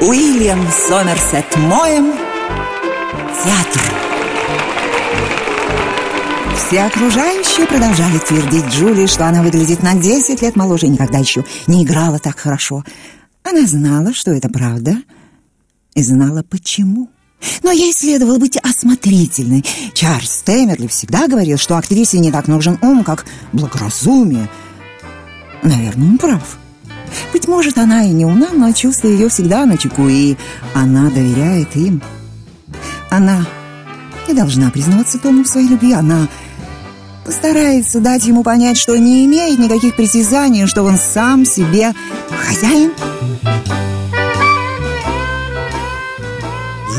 Уильям Сомерсет Моем Театр Все окружающие продолжали твердить Джулии, что она выглядит на 10 лет моложе и никогда еще не играла так хорошо. Она знала, что это правда, и знала, почему. Но ей следовало быть осмотрительной. Чарльз Тэмерли всегда говорил, что актрисе не так нужен ум, как благоразумие. Наверное, он прав. Быть может, она и не умна, но чувства ее всегда на чеку, и она доверяет им. Она не должна признаваться Тому в своей любви. Она постарается дать ему понять, что не имеет никаких притязаний, что он сам себе хозяин.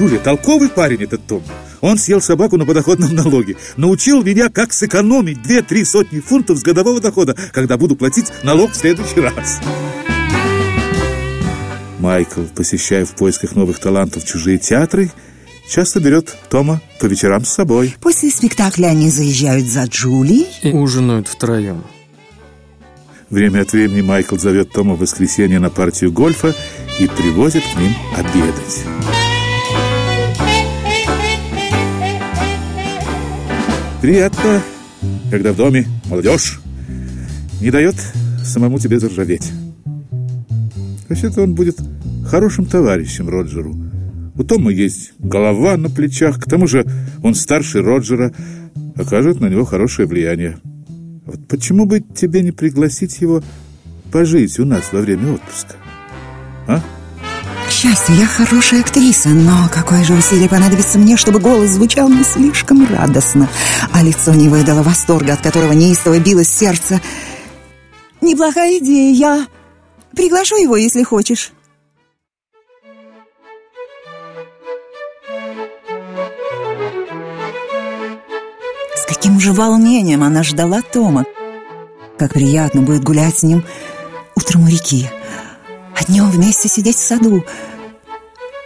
Жуля, толковый парень этот Том. Он съел собаку на подоходном налоге. Научил меня, как сэкономить две-три сотни фунтов с годового дохода, когда буду платить налог в следующий раз. Майкл, посещая в поисках новых талантов чужие театры, часто берет Тома по вечерам с собой. После спектакля они заезжают за Джулией. И ужинают втроем. Время от времени Майкл зовет Тома в воскресенье на партию гольфа и привозит к ним обедать. Приятно, когда в доме молодежь не дает самому тебе заржаветь. Вообще-то он будет хорошим товарищем Роджеру. У Тома есть голова на плечах, к тому же он старше Роджера, окажет на него хорошее влияние. Вот почему бы тебе не пригласить его пожить у нас во время отпуска? А? Счастью, я хорошая актриса, но какое же усилие понадобится мне, чтобы голос звучал не слишком радостно, а лицо не выдало восторга, от которого неистово билось сердце. Неплохая идея, я приглашу его, если хочешь. С каким же волнением она ждала Тома. Как приятно будет гулять с ним утром у реки, днем вместе сидеть в саду.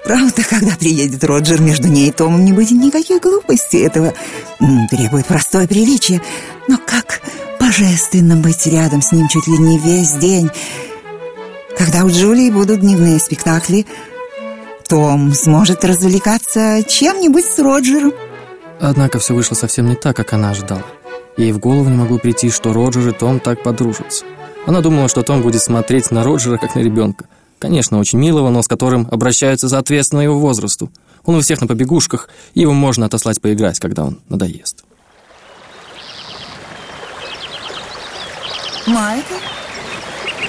Правда, когда приедет Роджер, между ней и Томом не будет никаких глупостей. Этого требует простое приличие. Но как божественно быть рядом с ним чуть ли не весь день. Когда у Джулии будут дневные спектакли, том сможет развлекаться чем-нибудь с Роджером. Однако все вышло совсем не так, как она ожидала. Ей в голову не могло прийти, что Роджер и Том так подружатся. Она думала, что Том будет смотреть на Роджера, как на ребенка. Конечно, очень милого, но с которым обращаются соответственно его возрасту. Он у всех на побегушках, и его можно отослать поиграть, когда он надоест. Майкл,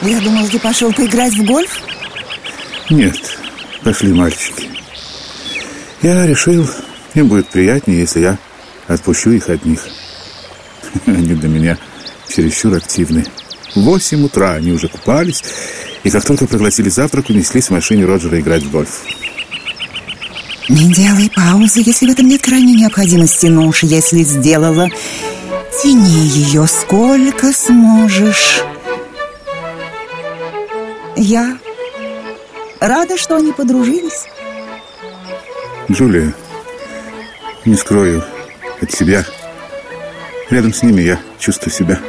я думал, ты пошел поиграть в гольф? Нет, пошли мальчики. Я решил, им будет приятнее, если я отпущу их одних. Они для меня чересчур активны. В восемь утра они уже купались, и как только проглотили завтрак, унеслись в машине Роджера играть в гольф. Не делай паузы, если в этом нет крайней необходимости, но уж если сделала, тяни ее сколько сможешь. Я рада, что они подружились. Джулия, не скрою от себя. Рядом с ними я чувствую себя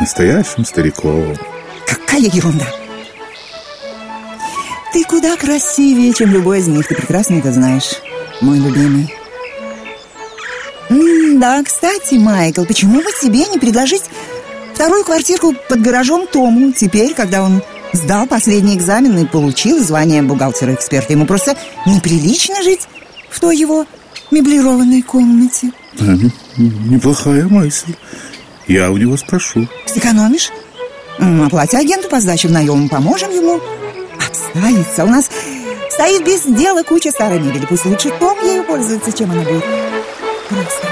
настоящим стариком. Какая ерунда! Ты куда красивее, чем любой из них. Ты прекрасно это знаешь, мой любимый. М да, кстати, Майкл, почему бы тебе не предложить вторую квартирку под гаражом Тому? Теперь, когда он сдал последний экзамен и получил звание бухгалтера-эксперта, ему просто неприлично жить в той его меблированной комнате. Да, неплохая мысль. Я у него спрошу. Сэкономишь? Оплати агенту по сдаче в наем, поможем ему обставиться. У нас стоит без дела куча старой мебели. Пусть лучше Том ею пользуется, чем она будет. Просто.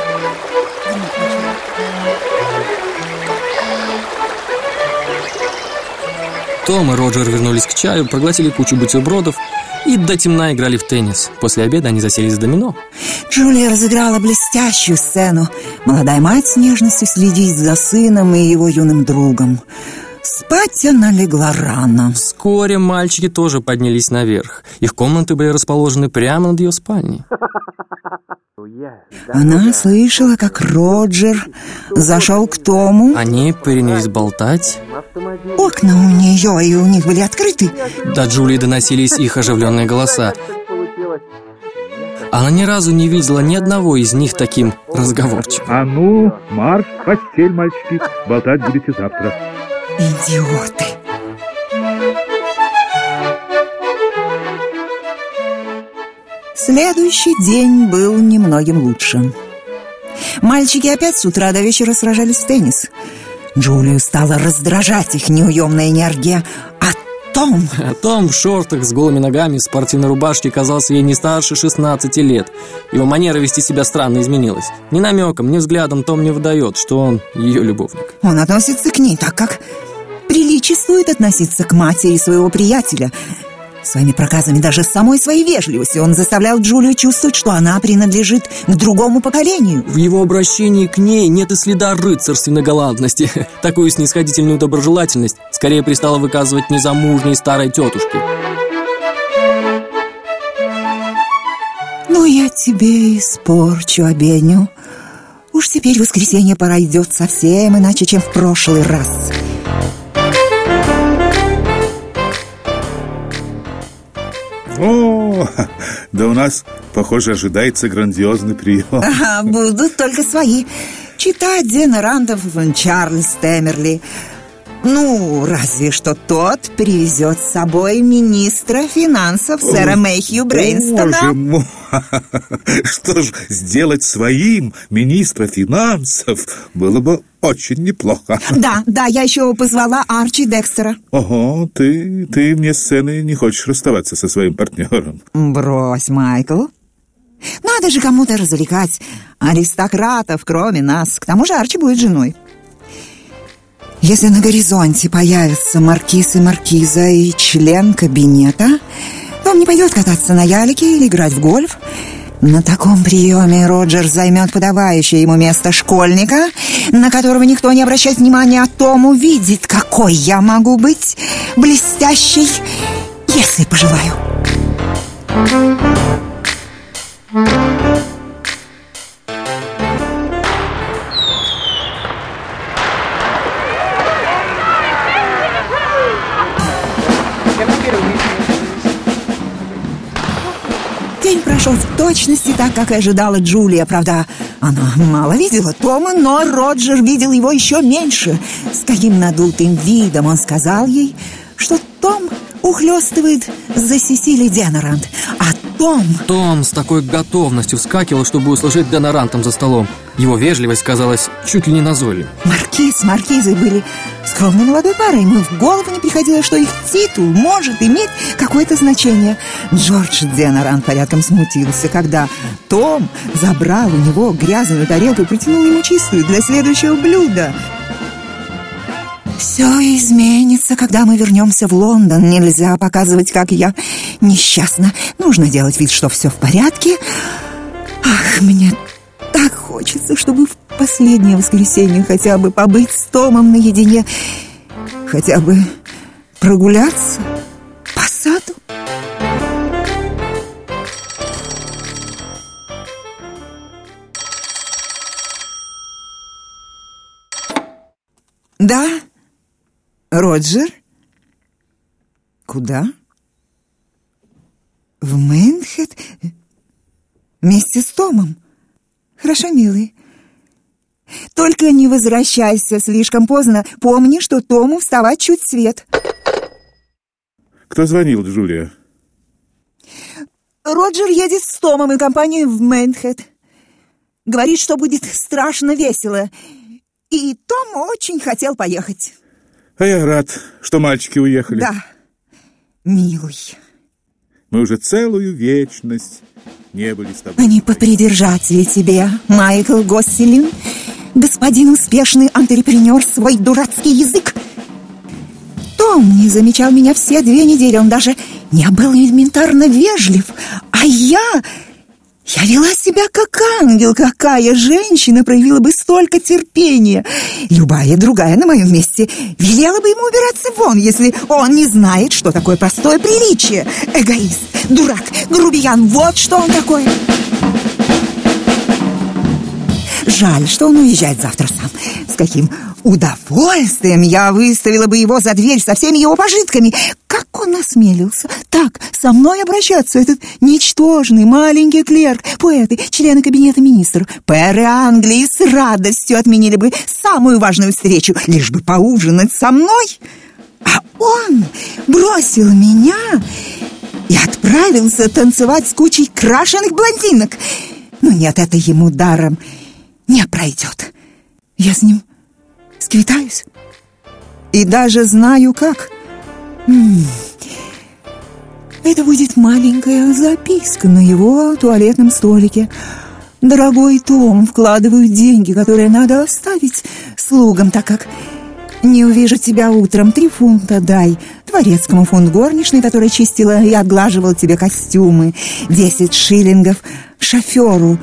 Том и Роджер вернулись к чаю, проглотили кучу бутербродов и до темна играли в теннис. После обеда они заселись в домино. Джулия разыграла блестящую сцену. Молодая мать с нежностью следит за сыном и его юным другом. Спать она легла рано. Вскоре мальчики тоже поднялись наверх. Их комнаты были расположены прямо над ее спальней. Она слышала, как Роджер зашел к Тому. Они принялись болтать. Окна у нее и у них были открыты. До Джулии доносились их оживленные голоса. Она ни разу не видела ни одного из них таким разговорчивым. А ну, марш в постель, мальчики. Болтать будете завтра. Идиоты. Следующий день был немногим лучше. Мальчики опять с утра до вечера сражались в теннис. Джулию стала раздражать их неуемная энергия, а Том... Том в шортах с голыми ногами в спортивной рубашке казался ей не старше 16 лет. Его манера вести себя странно изменилась. Ни намеком, ни взглядом Том не выдает, что он ее любовник. Он относится к ней так, как приличествует относиться к матери своего приятеля. Своими проказами, даже самой своей вежливостью, он заставлял Джулию чувствовать, что она принадлежит к другому поколению. В его обращении к ней нет и следа рыцарственной галантности. Такую снисходительную доброжелательность скорее пристала выказывать незамужней старой тетушке. Ну, я тебе испорчу обедню. Уж теперь воскресенье пора идет совсем иначе, чем в прошлый раз. У нас, похоже, ожидается грандиозный прием. Ага, будут только свои. Читать Дена Рандов Чарльз Темерли. Ну, разве что тот привезет с собой министра финансов сэра Мэйхью Боже Брейнстона. мой! Что ж, сделать своим министра финансов было бы очень неплохо. Да, да, я еще позвала Арчи Декстера. Ого, ты, ты вне сцены не хочешь расставаться со своим партнером. Брось, Майкл. Надо же кому-то развлекать аристократов, кроме нас. К тому же Арчи будет женой. Если на горизонте появятся маркиз и маркиза и член кабинета, он не пойдет кататься на ялике или играть в гольф. На таком приеме Роджер займет подобающее ему место школьника, на которого никто не обращает внимания, а Том увидит, какой я могу быть блестящей, если пожелаю. Точности так, как и ожидала Джулия. Правда, она мало видела Тома, но Роджер видел его еще меньше. С каким надутым видом он сказал ей, что Том ухлёстывает за Сесили Денарант, а Том... Том с такой готовностью вскакивал, чтобы услышать Донорантом за столом. Его вежливость казалась чуть ли не назойливой. Маркиз с Маркизой были скромной молодой парой. Ему в голову не приходило, что их титул может иметь какое-то значение. Джордж Деноран порядком смутился, когда Том забрал у него грязную тарелку и протянул ему чистую для следующего блюда. Все изменится, когда мы вернемся в Лондон. Нельзя показывать, как я несчастна. Нужно делать вид, что все в порядке. Ах, мне хочется, чтобы в последнее воскресенье хотя бы побыть с Томом наедине. Хотя бы прогуляться по саду. Да, Роджер? Куда? В Мэнхэт? Вместе с Томом? Хорошо, милый. Только не возвращайся слишком поздно. Помни, что Тому вставать чуть свет. Кто звонил, Джулия? Роджер едет с Томом и компанией в Мэнхэт. Говорит, что будет страшно весело. И Том очень хотел поехать. А я рад, что мальчики уехали. Да, милый. Мы уже целую вечность не были с тобой. Они попридержатели тебе, Майкл Госселин. Господин успешный антрепренер свой дурацкий язык. Том не замечал меня все две недели. Он даже не был элементарно вежлив. А я... Я вела себя как ангел. Какая женщина проявила бы столько терпения? Любая другая на моем месте велела бы ему убираться вон, если он не знает, что такое простое приличие. Эгоист, дурак, грубиян, вот что он такой. Жаль, что он уезжает завтра сам. С каким удовольствием я выставила бы его за дверь со всеми его пожитками. Как он осмелился так со мной обращаться, этот ничтожный маленький клерк, поэты, члены кабинета министров, пэры Англии с радостью отменили бы самую важную встречу, лишь бы поужинать со мной. А он бросил меня и отправился танцевать с кучей крашеных блондинок. Но нет, это ему даром не пройдет. Я с ним сквитаюсь. И даже знаю как. Это будет маленькая записка на его туалетном столике. Дорогой Том, вкладываю деньги, которые надо оставить слугам, так как не увижу тебя утром. Три фунта дай дворецкому фунт горничной, которая чистила и отглаживала тебе костюмы. Десять шиллингов шоферу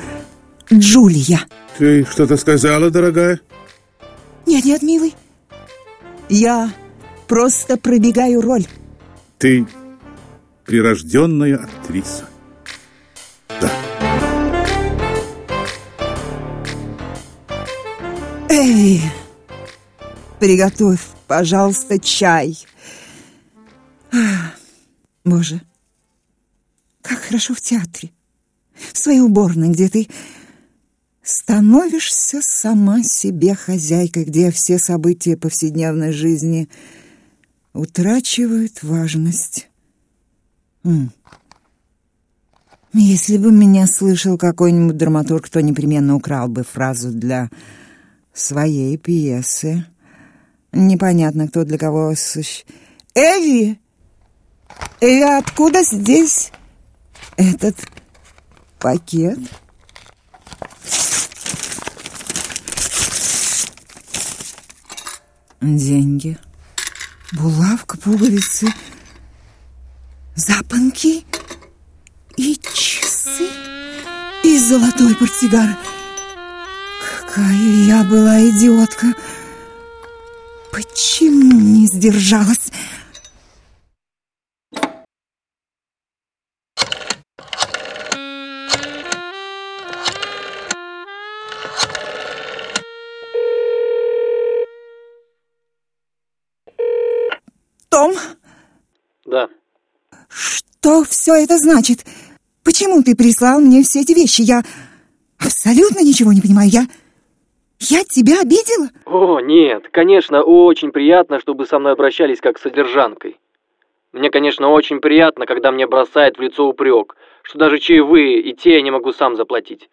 Джулия. Ты что-то сказала, дорогая? Нет, нет, милый. Я просто пробегаю роль. Ты прирожденная актриса. Да. Эй, приготовь, пожалуйста, чай. Боже, как хорошо в театре. В своей уборной, где ты становишься сама себе хозяйкой, где все события повседневной жизни утрачивают важность. Если бы меня слышал какой-нибудь драматург, то непременно украл бы фразу для своей пьесы. Непонятно, кто для кого сущ... Эви! Эви, откуда здесь этот пакет? Деньги, булавка, пуговицы, запонки и часы, и золотой портсигар. Какая я была идиотка! Почему не сдержалась? Все это значит? Почему ты прислал мне все эти вещи? Я абсолютно ничего не понимаю. Я... Я тебя обидела? О, нет, конечно, очень приятно, чтобы со мной обращались как с содержанкой. Мне, конечно, очень приятно, когда мне бросает в лицо упрек, что даже чаевые и те я не могу сам заплатить.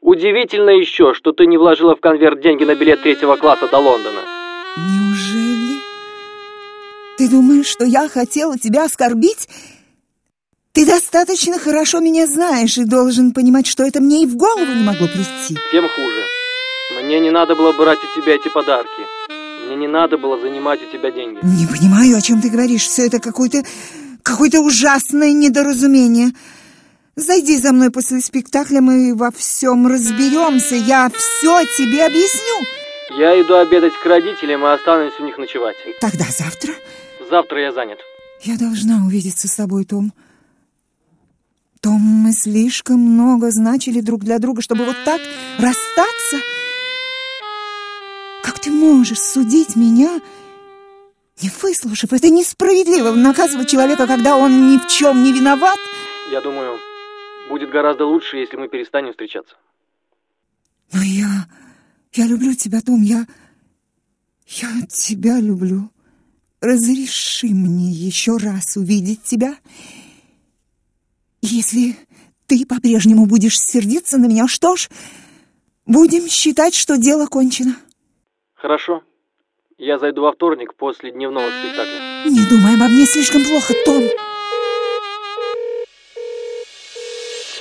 Удивительно еще, что ты не вложила в конверт деньги на билет третьего класса до Лондона. Неужели? Ты думаешь, что я хотела тебя оскорбить? Ты достаточно хорошо меня знаешь и должен понимать, что это мне и в голову не могло прийти. Тем хуже. Мне не надо было брать у тебя эти подарки. Мне не надо было занимать у тебя деньги. Не понимаю, о чем ты говоришь. Все это какое-то какое-то ужасное недоразумение. Зайди за мной после спектакля, мы во всем разберемся. Я все тебе объясню. Я иду обедать к родителям и останусь у них ночевать. Тогда завтра Завтра я занят. я должна увидеться с тобой, Том. Том, мы слишком много значили друг для друга, чтобы вот так расстаться. Как ты можешь судить меня, не выслушав? Это несправедливо наказывать человека, когда он ни в чем не виноват. Я думаю, будет гораздо лучше, если мы перестанем встречаться. Но я... Я люблю тебя, Том, я... Я тебя люблю. Разреши мне еще раз увидеть тебя. Если ты по-прежнему будешь сердиться на меня, что ж, будем считать, что дело кончено. Хорошо. Я зайду во вторник после дневного спектакля. Не думай обо мне слишком плохо, Том.